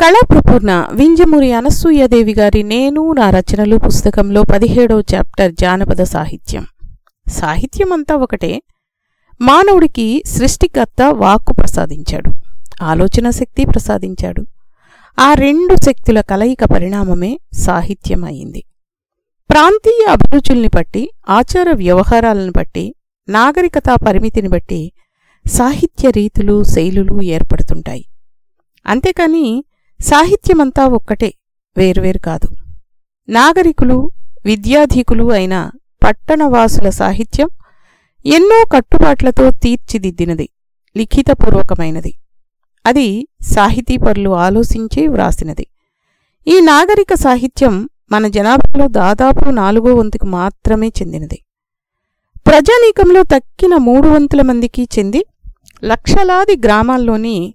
కళాప్రపూర్ణ వింజమూరి అనసూయదేవి గారి నేను నా రచనలు పుస్తకంలో పదిహేడవ చాప్టర్ జానపద సాహిత్యం. సాహిత్యం అంతా ఒకటే. మానవుడికి సృష్టికర్త వాక్కు ప్రసాదించాడు. ఆలోచన శక్తి ప్రసాదించాడు. ఆ రెండు శక్తుల కలయిక పరిణామమే సాహిత్యం అయింది ప్రాంతీయ అభిరుచుల్ని బట్టి ఆచార వ్యవహారాలను బట్టి నాగరికతా పరిమితిని బట్టి సాహిత్య రీతులు శైలులు ఏర్పడుతుంటాయి. అంతేకాని సాహిత్యమంతా ఒక్కటే వేరువేరు కాదు. నాగరికులు విద్యాధికులు అయిన పట్టణవాసుల సాహిత్యం ఎన్నో కట్టుబాట్లతో తీర్చిదిద్దినది లిఖితపూర్వకమైనది. అది సాహితీపరులు ఆలోచించి వ్రాసినది. ఈ నాగరిక సాహిత్యం మన జనాభాలో దాదాపు నాలుగో వంతుకు మాత్రమే చెందినది. ప్రజానీకంలో తక్కిన మూడు వంతుల మందికి చెంది లక్షలాది గ్రామాల్లోని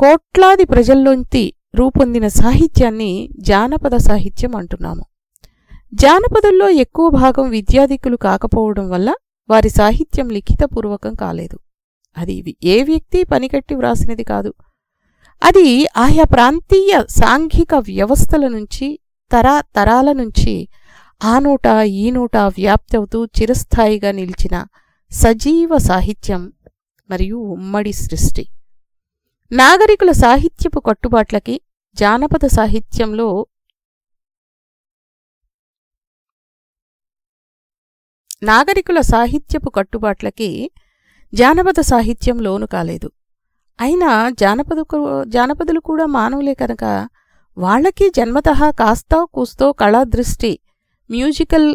కోట్లాది ప్రజల్లోంచి రూపొందిన సాహిత్యాన్ని జానపద సాహిత్యం అంటున్నాము. జానపదుల్లో ఎక్కువ భాగం విద్యాధికులు కాకపోవడం వల్ల వారి సాహిత్యం లిఖితపూర్వకం కాలేదు. అది ఏ వ్యక్తి పనికట్టి వ్రాసినది కాదు. అది ఆయా ప్రాంతీయ సాంఘిక వ్యవస్థల నుంచి తరా తరాల నుంచి ఆ నోట ఈ నోట వ్యాప్తి అవుతూ చిరస్థాయిగా నిలిచిన సజీవ సాహిత్యం మరియు ఉమ్మడి సృష్టి. నాగరికుల సాహిత్యపు కట్టుబాట్లకి జానపద సాహిత్యంలో నాగరికుల సాహిత్యపు కట్టుబాట్లకి జానపద సాహిత్యం లోను కాలేదు. అయినా జానపద జానపదులు కూడా మానవులే కనుక వాళ్ళకి జన్మతః కాస్తో కూస్తో కళాదృష్టి మ్యూజికల్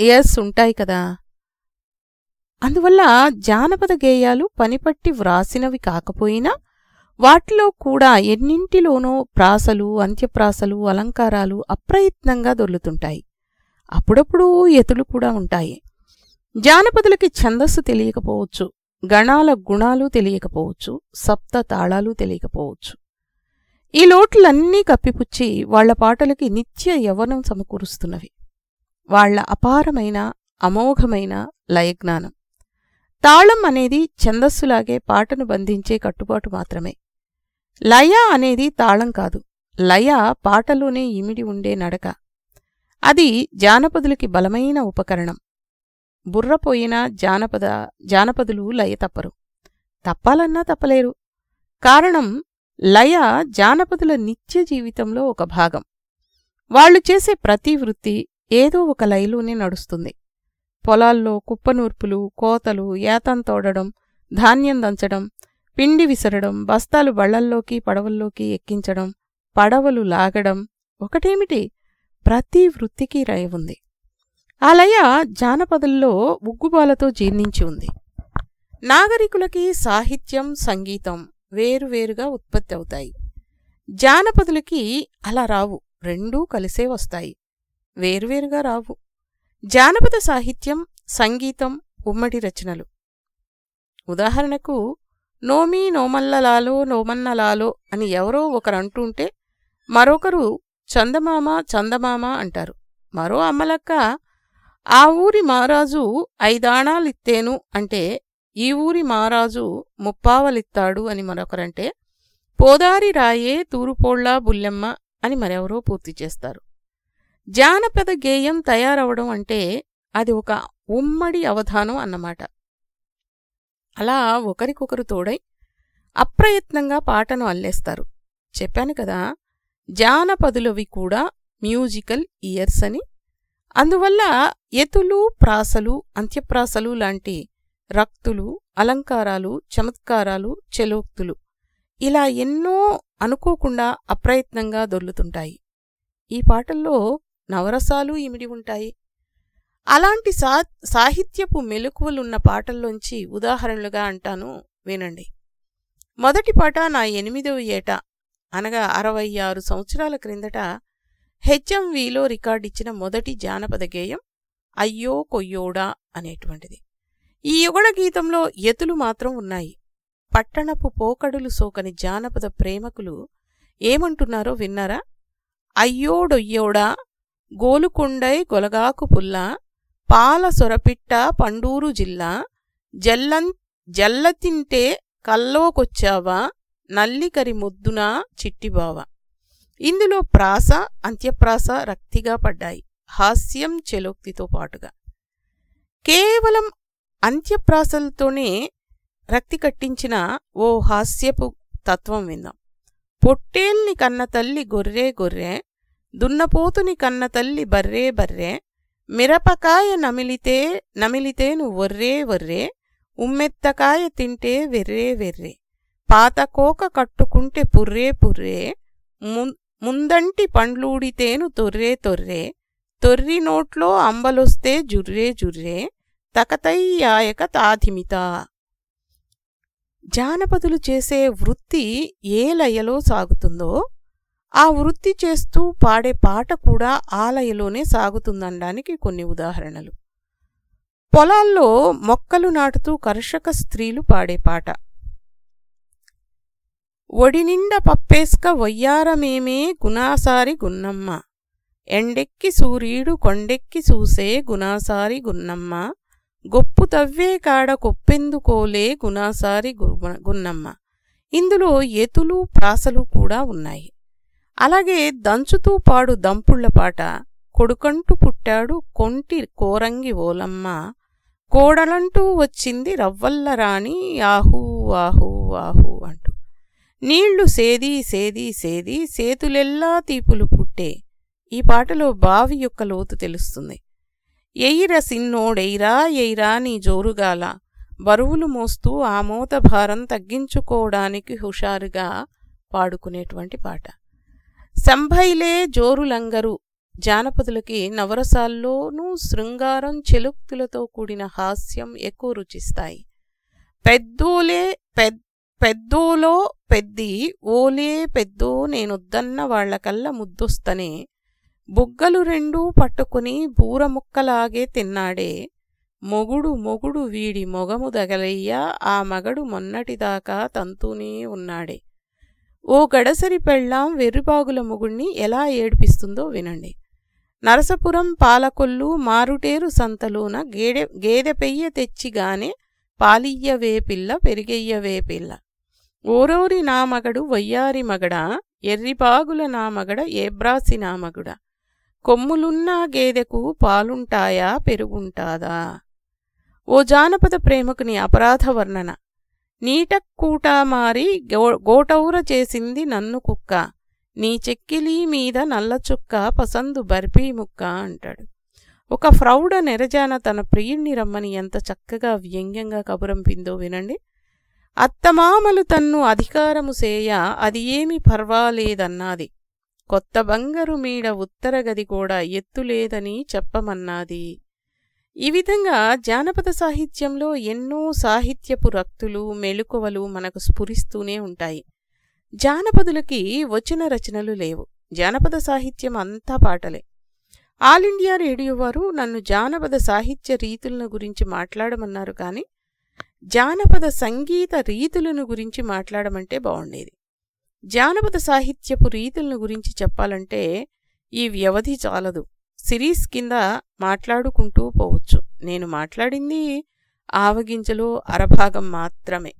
ఇయర్స్ ఉంటాయి కదా. అందువల్ల జానపద గేయాలు పనిపట్టి వ్రాసినవి కాకపోయినా వాటిలో కూడా ఎన్నింటిలోనో ప్రాసలు అంత్యప్రాసలు అలంకారాలు అప్రయత్నంగా దొర్లుతుంటాయి. అప్పుడప్పుడు ఎతులు కూడా ఉంటాయి. జానపదులకి ఛందస్సు తెలియకపోవచ్చు. గణాల గుణాలు తెలియకపోవచ్చు. సప్త తాళాలు తెలియకపోవచ్చు. ఈ లోట్లన్నీ కప్పిపుచ్చి వాళ్ళ పాటలకి నిత్య యవ్వనం సమకూరుస్తున్నవి. వాళ్ళ అపారమైన అమోఘమైన లయజ్ఞానం. తాళం అనేది ఛందస్సులాగే పాటను బంధించే కట్టుబాటు మాత్రమే. లయ అనేది తాళం కాదు. లయ పాటలోనే ఇమిడి ఉండే నడక. అది జానపదులకి బలమైన ఉపకరణం. బుర్రపోయిన జానపద జానపదులు లయ తప్పరు. తప్పాలన్నా తప్పలేరు. కారణం లయ జానపదుల నిత్య జీవితంలో ఒక భాగం. వాళ్ళు చేసే ప్రతి వృత్తి ఏదో ఒక లయలోనే నడుస్తుంది. పొలాల్లో కుప్పనూర్పులు కోతలు ఏతం తోడడం ధాన్యం దంచడం పిండి విసరడం బస్తాలు బళ్ళల్లోకి పడవల్లోకి ఎక్కించడం పడవలు లాగడం ఒకటేమిటి? ప్రతి వృత్తికి రయ ఉంది. ఆ లయ జానపదుల్లో ఉగ్గుబాలతో జీర్ణించి ఉంది. నాగరికులకి సాహిత్యం సంగీతం వేరువేరుగా ఉత్పత్తి అవుతాయి. జానపదులకి అలా రావు రెండూ కలిసే వస్తాయి. వేరువేరుగా రావు. జానపద సాహిత్యం సంగీతం ఉమ్మడి రచనలు. ఉదాహరణకు నోమి నోమల్లలాలో నోమన్నలాలో అని ఎవరో ఒకరు అంటుంటే మరొకరు చందమామ చందమామ అంటారు. మరో అమ్మలక్క ఆ ఊరి మహారాజు ఐదాణాలిత్తేను అంటే ఈ ఊరి మహారాజు ముప్పావలిత్తాడు అని మరొకరంటే పోదారి రాయే తూరుపోళ్ళా బుల్లెమ్మ అని మరెవరో పూర్తి చేస్తారు. జానపద గేయం తయారవడం అంటే అది ఒక ఉమ్మడి అవధానం అన్నమాట. అలా ఒకరికొకరు తోడై అప్రయత్నంగా పాటను అల్లేస్తారు. చెప్పాను కదా జానపదులవి కూడా మ్యూజికల్ ఇయర్స్ అని. అందువల్ల ఎతులు ప్రాసలు అంత్యప్రాసలు లాంటి రక్తులు అలంకారాలు చమత్కారాలు చెలోక్తులు ఇలా ఎన్నో అనుకోకుండా అప్రయత్నంగా దొర్లుతుంటాయి. ఈ పాటల్లో నవరసాలు ఇమిడి ఉంటాయి. అలాంటి సా సాహిత్యపు మెలకువలున్న పాటల్లోంచి ఉదాహరణలుగా అంటాను వినండి. మొదటి పాట నా ఎనిమిదవ ఏట అనగా అరవై ఆరు సంవత్సరాల క్రిందట హెచ్ఎంవిలో రికార్డిచ్చిన మొదటి జానపద గేయం అయ్యో కొయ్యోడా అనేటువంటిది. ఈ యుగళ గీతంలో ఎతులు మాత్రం ఉన్నాయి. పట్టణపు పోకడులు సోకని జానపద ప్రేమకులు ఏమంటున్నారో విన్నారా? అయ్యోడొయ్యోడా గోలుకొండై గొలగాకు పుల్ల పాల సొరపిట్ట పండూరు జిల్లా జల్లం జల్లతింటే కల్లోకొచ్చావా నల్లికరి ముద్దున చిట్టిబావ. ఇందులో ప్రాస అంత్యప్రాస రక్తిగా పడ్డాయి. హాస్యం చెలోక్తితో పాటుగా. కేవలం అంత్యప్రాసలతోనే రక్తి కట్టించిన ఓ హాస్యపు తత్వం విందాం. పొట్టేల్ని కన్న తల్లి గొర్రె గొర్రె దున్నపోతుని కన్న తల్లి బర్రే బర్రె మిరపకాయ నమిలితే నమిలితేను ఒర్రే వర్రే ఉమ్మెత్తకాయ తింటే వెర్రే వెర్రే పాతకోక కట్టుకుంటే పుర్రే పుర్రే ముందంటి పండ్లూడితేను తొర్రే తొర్రే తొర్రి నోట్లో అంబలొస్తే జుర్రే జుర్రే తకతయ్యాయక తాధిమిత. జానపదులు చేసే వృత్తి ఏ లయలో సాగుతుందో ఆ వృత్తి చేస్తూ పాడే పాట కూడా ఆలయలోనే సాగుతుందనడానికి కొన్ని ఉదాహరణలు. పొలాల్లో మొక్కలు నాటుతూ కర్షక స్త్రీలు పాడే పాట. ఒడినిండ పప్పేస్క వయ్యారమేమే గుణాసారి గున్నమ్మ. ఎండెక్కి సూర్యుడు కొండెక్కి చూసే గుణాసారి గున్నమ్మ. గొప్పు తవ్వే కాడ కొప్పెందుకోలే గుణాసారి గున్నమ్మ. ఇందులో ఎతులు ప్రాసలు కూడా ఉన్నాయి. అలాగే దంచుతూ పాడు దంపుళ్ళ పాట కొడుకంటూ పుట్టాడు కొంటి కోరంగి ఓలమ్మ కోడలంటూ వచ్చింది రవ్వల్ల రాణి ఆహూ ఆహూ ఆహూ అంటూ. నీళ్ళు సేది సేది సేది సేతులెల్లా తీపులు పుట్టే ఈ పాటలో బావి యొక్క లోతు తెలుస్తుంది. ఎయిర సిన్నోడెయిరా ఎయిరా నీ జోరుగాల బరువులు మోస్తూ ఆ మోత భారం తగ్గించుకోవడానికి హుషారుగా పాడుకునేటువంటి పాట. సంభైలే జోరులంగరు. జానపదులకి నవరసాల్లోనూ శృంగారం చెలుక్తులతో కూడిన హాస్యం ఎక్కువ రుచిస్తాయి. పెద్దోలే పెద్ పెద్దోలో పెద్ది ఓలే పెద్దో నేనొద్దన్న వాళ్ళకల్లా ముద్దొస్తనే. బుగ్గలు రెండూ పట్టుకుని బూరముక్కలాగే తిన్నాడే. మొగుడు మొగుడు వీడి మొగము దగలయ్యా ఆ మగడు మొన్నటిదాకా తంతూనే ఉన్నాడే. ఓ గడసరి పెళ్ళాం వెర్రిబాగుల మొగుణ్ణి ఎలా ఏడిపిస్తుందో వినండి. నరసపురం పాలకొల్లు మారుటేరు సంతలోన గేడె గేదె పెయ్య తెచ్చిగానే పాలియ్యవే పిల్ల పెరిగెయ్యవే పిల్ల ఓరోరి నా మగడు వయ్యారి మగడ ఎర్రిబాగుల నా మగడ ఏబ్రాసి నా మగుడ. కొమ్ములున్నా గేదెకు పాలుంటాయా పెరుగుంటాదా? ఓ జానపద ప్రేమకుని అపరాధ వర్ణన. నీటక్కూట మారి గోటౌర చేసింది నన్ను కుక్క. నీ చెక్కిలీ మీద నల్లచుక్క పసందు బర్పీ ముక్క అంటాడు. ఒక ఫ్రౌడ నెరజాన తన ప్రియుణ్ణి రమ్మని ఎంత చక్కగా వ్యంగ్యంగా కబురంపిందో వినండి. అత్తమామలు తన్ను అధికారము సేయ అది ఏమి పర్వాలేదన్నాది. కొత్త బంగరు మీడ ఉత్తరగది కూడా ఎత్తులేదని చెప్పమన్నాది. ఈ విధంగా జానపద సాహిత్యంలో ఎన్నో సాహిత్యపు రక్తులు మెళుకువలు మనకు స్ఫురిస్తూనే ఉంటాయి. జానపదులకి వచ్చిన రచనలు లేవు. జానపద సాహిత్యం అంతా పాటలే. ఆల్ ఇండియా రేడియో వారు నన్ను జానపద సాహిత్య రీతులను గురించి మాట్లాడమన్నారు కానీ జానపద సంగీత రీతులను గురించి మాట్లాడమంటే బాగుండేది. జానపద సాహిత్యపు రీతులను గురించి చెప్పాలంటే ఈ వ్యవధి చాలదు. సిరీస్ కింద మాట్లాడుకుంటూ పోవచ్చు. నేను మాట్లాడింది ఆవగింజలో అరభాగం మాత్రమే.